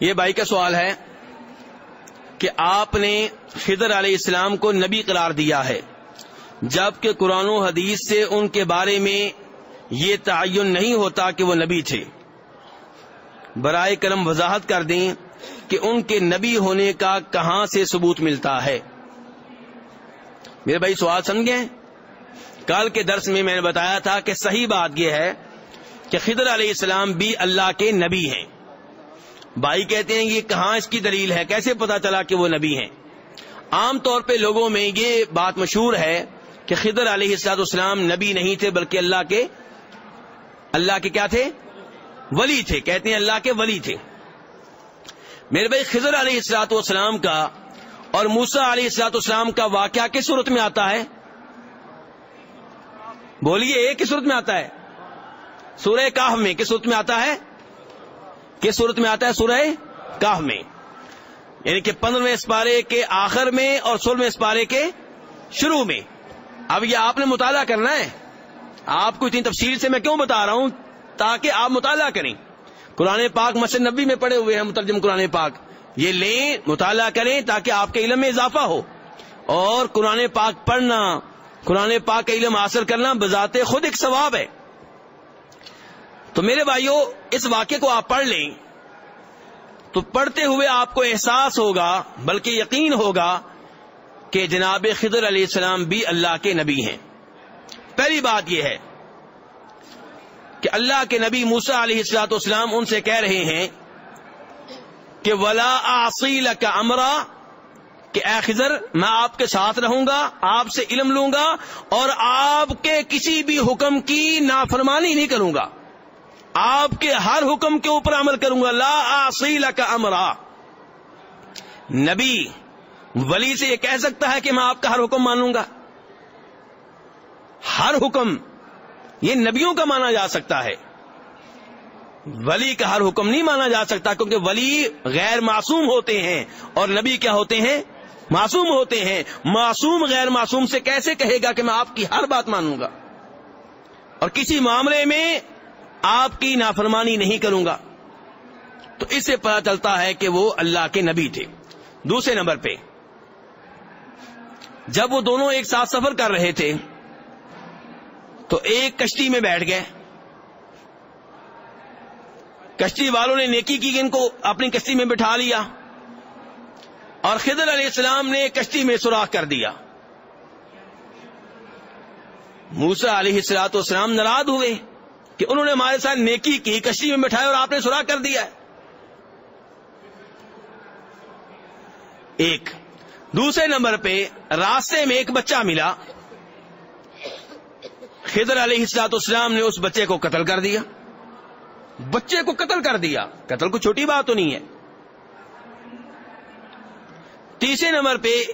یہ بھائی کا سوال ہے کہ آپ نے خضر علیہ السلام کو نبی قرار دیا ہے، جبکہ قرآن و حدیث سے ان کے بارے میں یہ تعین نہیں ہوتا کہ وہ نبی تھے۔ برائے کرم وضاحت کر دیں کہ ان کے نبی ہونے کا کہاں سے ثبوت ملتا ہے۔ میرے بھائی سوال سمجھیں؟ کل کے درس میں میں نے بتایا تھا کہ صحیح بات یہ ہے کہ خضر علیہ السلام بھی اللہ کے نبی ہیں۔ بھائی کہتے ہیں یہ کہاں اس کی دلیل ہے؟ کیسے پتا چلا کہ وہ نبی ہیں؟ عام طور پہ لوگوں میں یہ بات مشہور ہے کہ خضر علیہ السلاط اسلام نبی نہیں تھے، بلکہ اللہ کے اللہ کے کیا تھے؟ ولی تھے۔ کہتے ہیں اللہ کے ولی تھے۔ میرے بھائی، خضر علیہ السلاط والسلام کا اور موسا علیہ السلاط اسلام کا واقعہ کس صورت میں آتا ہے؟ بولیے، ایک کس صورت میں آتا ہے؟ سورہ کاف میں کس صورت میں آتا ہے؟ کس صورت میں آتا ہے سورہ کاف میں؟ یعنی کہ پندرہویں اسپارے کے آخر میں اور سولہویں اسپارے کے شروع میں۔ اب یہ آپ نے مطالعہ کرنا ہے۔ آپ کو اتنی تفصیل سے میں کیوں بتا رہا ہوں؟ تاکہ آپ مطالعہ کریں۔ قرآن پاک مسجد نبی میں پڑے ہوئے ہیں مترجم قرآن پاک۔ یہ لیں، مطالعہ کریں تاکہ آپ کے علم میں اضافہ ہو۔ اور قرآن پاک پڑھنا، قرآن پاک کا علم حاصل کرنا بذات خود ایک ثواب ہے۔ تو میرے بھائیوں اس واقعے کو آپ پڑھ لیں۔ تو پڑھتے ہوئے آپ کو احساس ہوگا، بلکہ یقین ہوگا کہ جناب خضر علیہ السلام بھی اللہ کے نبی ہیں۔ پہلی بات یہ ہے کہ اللہ کے نبی موسا علیہ السلاط اسلام ان سے کہہ رہے ہیں کہ ولا آصیل کا امرا کہ اے خضر، میں آپ کے ساتھ رہوں گا، آپ سے علم لوں گا اور آپ کے کسی بھی حکم کی نافرمانی نہیں کروں گا۔ آپ کے ہر حکم کے اوپر عمل کروں گا، لا آصیل کا امرا۔ نبی، ولی سے یہ کہہ سکتا ہے کہ میں آپ کا ہر حکم مانوں گا۔ ہر حکم، یہ نبیوں کا مانا جا سکتا ہے۔ ولی کا ہر حکم نہیں مانا جا سکتا کیونکہ ولی غیر معصوم ہوتے ہیں اور نبی کیا ہوتے ہیں؟ معصوم ہوتے ہیں۔ معصوم غیر معصوم سے کیسے کہے گا کہ میں آپ کی ہر بات مانوں گا؟ اور کسی معاملے میں آپ کی نافرمانی نہیں کروں گا۔ تو اس سے پتا چلتا ہے کہ وہ اللہ کے نبی تھے۔ دوسرے نمبر پہ، جب وہ دونوں ایک ساتھ سفر کر رہے تھے، تو ایک کشتی میں بیٹھ گئے۔ کشتی والوں نے نیکی کی کہ ان کو اپنی کشتی میں بٹھا لیا۔ اور خضر علیہ السلام نے کشتی میں سوراخ کر دیا۔ موسا علیہ السلاط والسلام ناراض ہوئے۔ کہ انہوں نے ہمارے ساتھ نیکی کی، کشتی میں بٹھایا اور آپ نے سوراخ کر دیا ایک۔ دوسرے نمبر پہ راستے میں ایک بچہ ملا۔ خضر علیہ السلاط اسلام نے اس بچے کو قتل کر دیا۔ بچے کو قتل کر دیا۔ قتل کو چھوٹی بات تو نہیں ہے۔ تیسرے نمبر پہ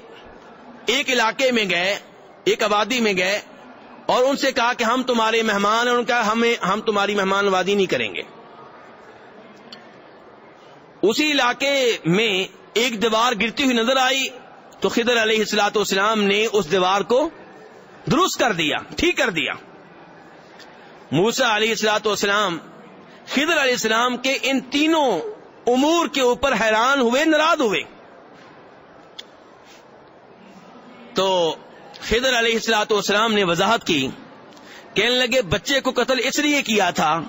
ایک علاقے میں گئے، ایک آبادی میں گئے۔ اور ان سے کہا کہ ہم تمہارے مہمان ان کا ہمیں ہم تمہاری مہمان وادی نہیں کریں گے۔ اسی علاقے میں ایک دیوار گرتی ہوئی نظر آئی تو خضر علیہ السلاط والسلام نے اس دیوار کو درست کر دیا، ٹھیک کر دیا۔ موسا علیہ السلاط والسلام خضر علیہ السلام کے ان تینوں امور کے اوپر حیران ہوئے، ناراض ہوئے۔ تو خضر علیہ السلاط والسلام نے وضاحت کی، کہنے لگے، بچے کو قتل اس لیے کیا تھا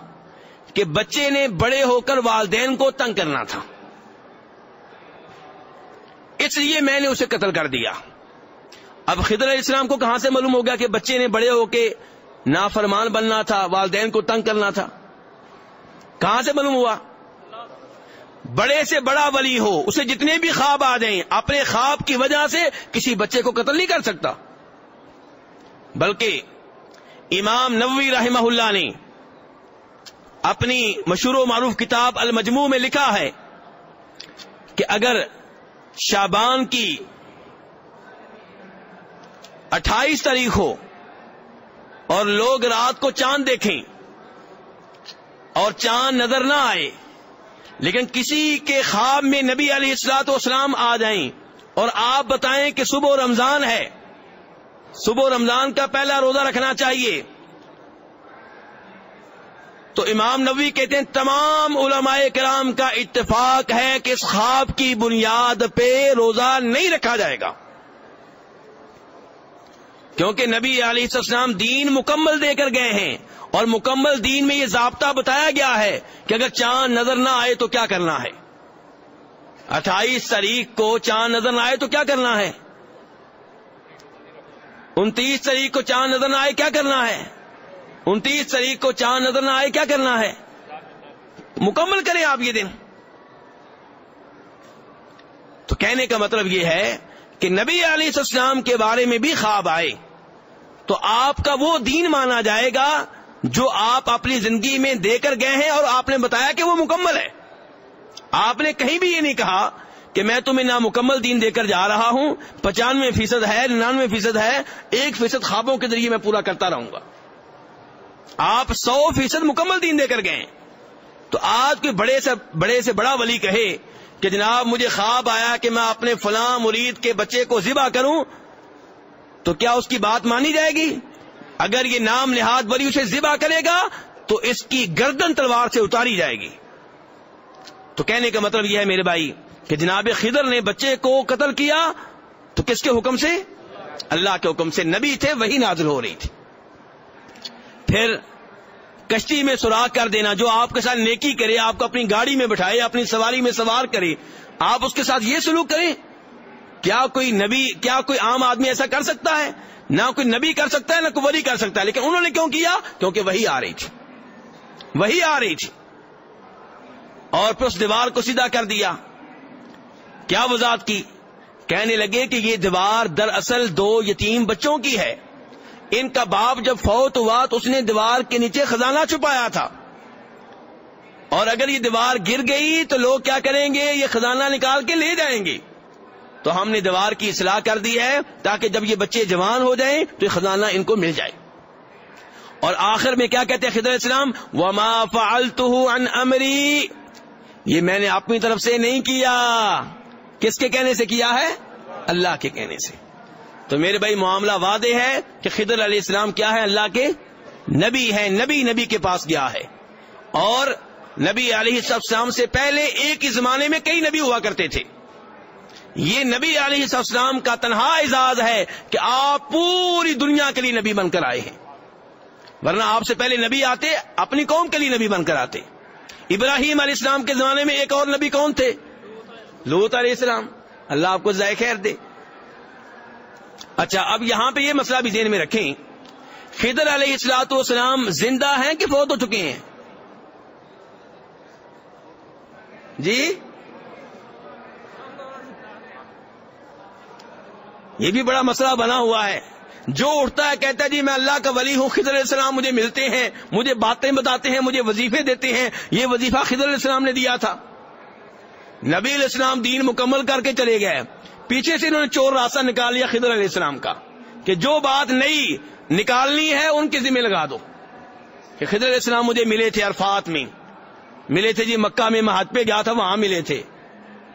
کہ بچے نے بڑے ہو کر والدین کو تنگ کرنا تھا۔ اس لیے میں نے اسے قتل کر دیا۔ اب خضر علیہ السلام کو کہاں سے معلوم ہو گیا کہ بچے نے بڑے ہو کے نافرمان بننا تھا، والدین کو تنگ کرنا تھا؟ کہاں سے معلوم ہوا؟ بڑے سے بڑا ولی ہو، اسے جتنے بھی خواب آ جائیں، اپنے خواب کی وجہ سے کسی بچے کو قتل نہیں کر سکتا۔ بلکہ امام نووی رحمہ اللہ نے اپنی مشہور و معروف کتاب المجموع میں لکھا ہے کہ اگر شابان کی اٹھائیس تاریخ ہو اور لوگ رات کو چاند دیکھیں اور چاند نظر نہ آئے، لیکن کسی کے خواب میں نبی علیہ السلاط اسلام آ جائیں اور آپ بتائیں کہ صبح رمضان ہے صبح رمضان کا پہلا روزہ رکھنا چاہیے۔ تو امام نبی کہتے ہیں، تمام علماء کرام کا اتفاق ہے کہ اس خواب کی بنیاد پہ روزہ نہیں رکھا جائے گا۔ کیونکہ نبی علیہ السلام دین مکمل دے کر گئے ہیں اور مکمل دین میں یہ ضابطہ بتایا گیا ہے کہ اگر چاند نظر نہ آئے تو کیا کرنا ہے۔ اٹھائیس تاریخ کو چاند نظر نہ آئے تو کیا کرنا ہے؟ انتیس تاریخ کو چاند نظر نہ آئے کیا کرنا ہے؟ انتیس تاریخ کو چاند نظر نہ آئے کیا کرنا ہے؟ مکمل کریں آپ یہ دن۔ تو کہنے کا مطلب یہ ہے کہ نبی علیہ السلام کے بارے میں بھی خواب آئے۔ تو آپ کا وہ دین مانا جائے گا جو آپ اپنی زندگی میں دے کر گئے ہیں اور آپ نے بتایا کہ وہ مکمل ہے۔ آپ نے کہیں بھی یہ نہیں کہا کہ میں تمہیں نامکمل دین دے کر جا رہا ہوں، پچانوے فیصد ہے، ننانوے فیصد ہے، ایک فیصد خوابوں کے ذریعے میں پورا کرتا رہوں گا۔ آپ سو فیصد مکمل دین دے کر گئے تو آج کوئی بڑے سے بڑے سے بڑا ولی کہے کہ جناب مجھے خواب آیا کہ میں اپنے فلاں مرید کے بچے کو ذبح کروں، تو کیا اس کی بات مانی جائے گی؟ اگر یہ نام نہاد ولی اسے ذبح کرے گا، تو اس کی گردن تلوار سے اتاری جائے گی۔ تو کہنے کا مطلب یہ ہے میرے بھائی کہ جناب خضر نے بچے کو قتل کیا تو کس کے حکم سے؟ اللہ کے حکم سے نبی تھے، وہی نازل ہو رہی تھی۔ پھر کشتی میں سوراخ کر دینا، جو آپ کے ساتھ نیکی کرے، آپ کو اپنی گاڑی میں بٹھائے، اپنی سواری میں سوار کرے، آپ اس کے ساتھ یہ سلوک کریں۔ کیا کوئی نبی، کیا کوئی عام آدمی ایسا کر سکتا ہے؟ نہ کوئی نبی کر سکتا ہے، نہ کوئی ولی کر سکتا ہے، لیکن انہوں نے کیوں کیا؟ کیونکہ وہی آ رہی تھی۔ وہی آ رہی تھی۔ اور پھر اس دیوار کو سیدھا کر دیا۔ کیا وضاحت کی؟ کہنے لگے کہ یہ دیوار دراصل دو یتیم بچوں کی ہے۔ ان کا باپ جب فوت ہوا تو اس نے دیوار کے نیچے خزانہ چھپایا تھا۔ اور اگر یہ دیوار گر گئی تو لوگ کیا کریں گے؟ یہ خزانہ نکال کے لے جائیں گے۔ تو ہم نے دیوار کی اصلاح کر دی ہے تاکہ جب یہ بچے جوان ہو جائیں تو یہ خزانہ ان کو مل جائے۔ اور آخر میں کیا کہتے ہیں خضر اسلام وما فعلته عن امری یہ میں نے اپنی طرف سے نہیں کیا۔ کس کے کہنے سے کیا ہے؟ اللہ کے کہنے سے۔ تو میرے بھائی، معاملہ وعدے ہے کہ خضر علیہ السلام کیا ہے؟ اللہ کے نبی ہے، نبی نبی کے پاس گیا ہے۔ اور نبی علیہ السلام سے پہلے ایک ہی زمانے میں کئی نبی ہوا کرتے تھے۔ یہ نبی علیہ السلام کا تنہا اعزاز ہے کہ آپ پوری دنیا کے لیے نبی بن کر آئے ہیں۔ ورنہ آپ سے پہلے نبی آتے، اپنی قوم کے لیے نبی بن کر آتے۔ ابراہیم علیہ السلام کے زمانے میں ایک اور نبی کون تھے؟ لوت علیہ السلام، اللہ آپ کو ذائقہ خیر دے۔ اچھا اب یہاں پہ یہ مسئلہ بھی ذہن میں رکھیں۔ خضر علیہ السلاط والسلام زندہ ہیں کہ فوت ہو چکے ہیں؟ جی؟ یہ بھی بڑا مسئلہ بنا ہوا ہے۔ جو اٹھتا ہے، کہتا ہے جی میں اللہ کا ولی ہوں، خضر علیہ السلام مجھے ملتے ہیں، مجھے باتیں بتاتے ہیں، مجھے وظیفے دیتے ہیں۔ یہ وظیفہ خضر علیہ السلام نے دیا تھا۔ نبی علیہ السلام دین مکمل کر کے چلے گئے۔ پیچھے سے انہوں نے چور راستہ نکال لیا خضر علیہ السلام کا کہ جو بات نئی نکالنی ہے ان کے ذمہ لگا دو۔ کہ خضر علیہ السلام مجھے ملے تھے عرفات میں۔ ملے تھے جی مکہ میں میں پہ گیا تھا، وہاں ملے تھے۔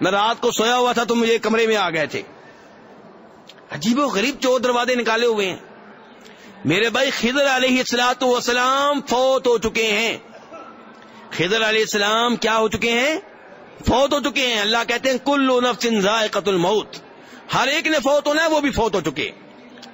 میں رات کو سویا ہوا تھا تو مجھے کمرے میں آ گئے تھے۔ عجیب و غریب چور دروازے نکالے ہوئے ہیں۔ میرے بھائی خضر علیہ السلاط وسلام فوت ہو چکے ہیں۔ خضر علیہ السلام کیا ہو چکے ہیں؟ فوت ہو چکے ہیں۔ اللہ کہتے ہیں کل نفس ذائقۃ الموت۔ ہر ایک نے فوت ہونا ہے، وہ بھی فوت ہو چکے۔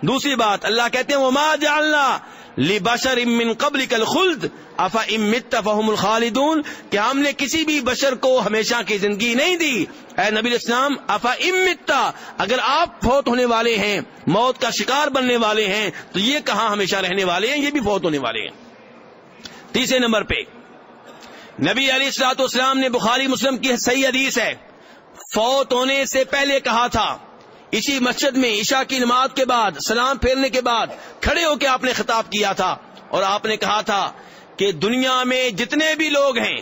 دوسری بات، اللہ کہتے ہیں، وما جعلنا لبشر من قبل کل خلد افا امت فہم الخالدون۔ کہ ہم نے کسی بھی بشر کو ہمیشہ کی زندگی نہیں دی۔ اے نبی اسلام افا امتا اگر آپ فوت ہونے والے ہیں، موت کا شکار بننے والے ہیں، تو یہ کہاں ہمیشہ رہنے والے ہیں؟ یہ بھی فوت ہونے والے ہیں۔ تیسرے نمبر پہ نبی علی السلاط اسلام نے بخاری مسلم کی صحیح حدیث ہے۔ فوت ہونے سے پہلے کہا تھا، اسی مسجد میں عشاء کی نماز کے بعد، سلام پھیرنے کے بعد کھڑے ہو کے آپ نے خطاب کیا تھا۔ اور آپ نے کہا تھا کہ دنیا میں جتنے بھی لوگ ہیں،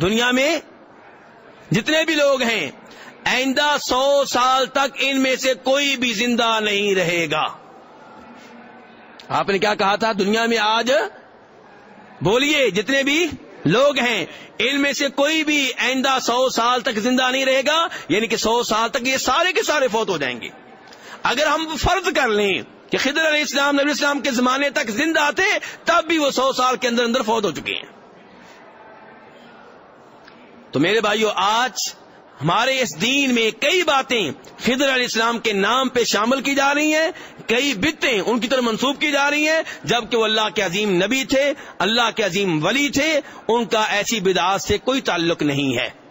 دنیا میں جتنے بھی لوگ ہیں، آئندہ سو سال تک ان میں سے کوئی بھی زندہ نہیں رہے گا۔ آپ نے کیا کہا تھا؟ دنیا میں آج بولیے، جتنے بھی لوگ ہیں۔ ان میں سے کوئی بھی آئندہ سو سال تک زندہ نہیں رہے گا یعنی کہ سو سال تک یہ سارے کے سارے فوت ہو جائیں گے۔ اگر ہم فرض کر لیں کہ خضر علیہ السلام، نبی اسلام کے زمانے تک زندہ تھے، تب بھی وہ سو سال کے اندر اندر فوت ہو چکے ہیں۔ تو میرے بھائیو، آج ہمارے اس دین میں کئی باتیں فضر علیہ السلام کے نام پہ شامل کی جا رہی ہیں، کئی بتیں ان کی طرف منسوخ کی جا رہی ہیں، جبکہ وہ اللہ کے عظیم نبی تھے، اللہ کے عظیم ولی تھے، ان کا ایسی بدعات سے کوئی تعلق نہیں ہے۔